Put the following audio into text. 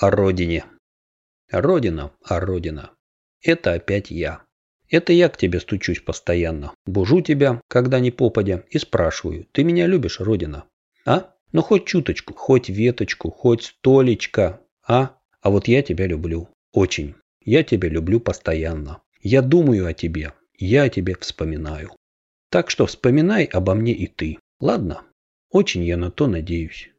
о родине. Родина, а родина. Это опять я. Это я к тебе стучусь постоянно. Бужу тебя, когда не попадя, и спрашиваю, ты меня любишь, родина? А? Ну хоть чуточку, хоть веточку, хоть столечко, а? А вот я тебя люблю. Очень. Я тебя люблю постоянно. Я думаю о тебе. Я о тебе вспоминаю. Так что вспоминай обо мне и ты. Ладно? Очень я на то надеюсь.